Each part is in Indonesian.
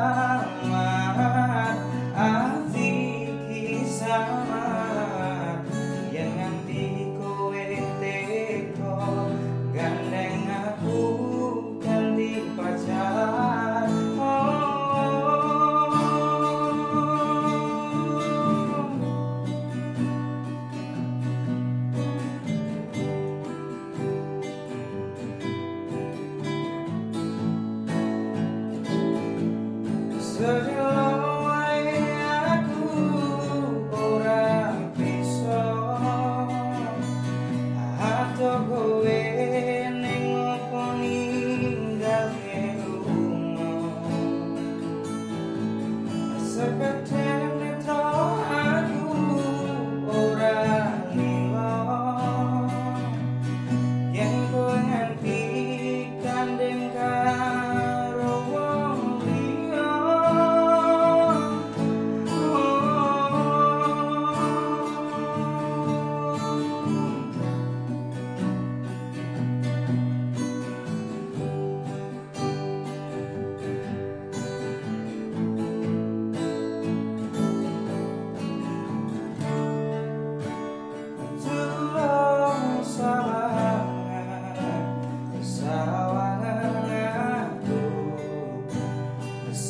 now. perfect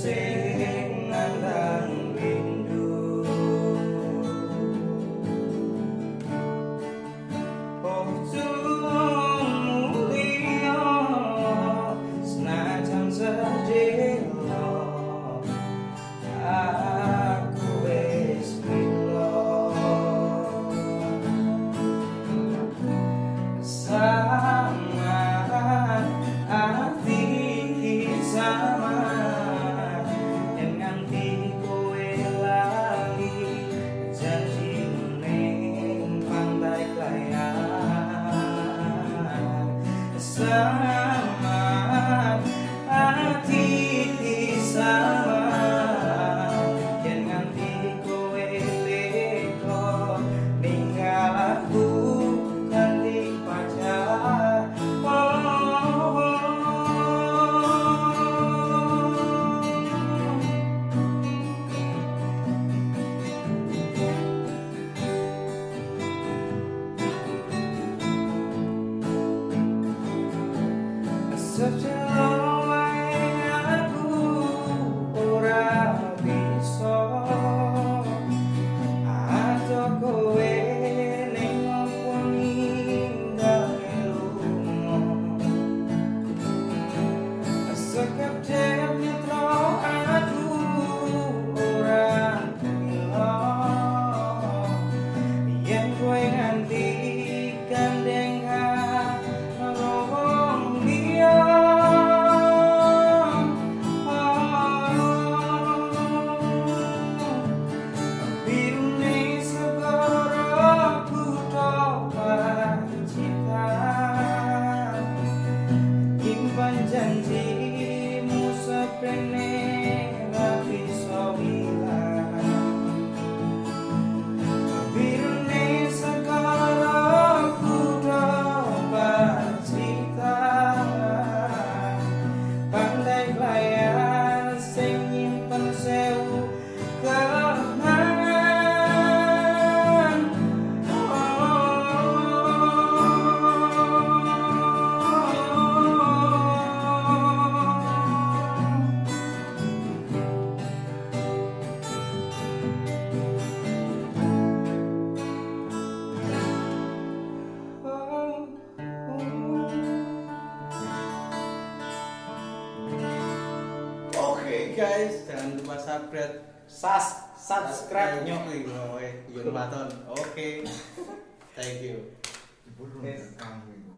say. such a guys, jangan lupa subscribe. Sas subscribe nyok. Nyok, Yun Baton. Oke. Thank you. Rekam.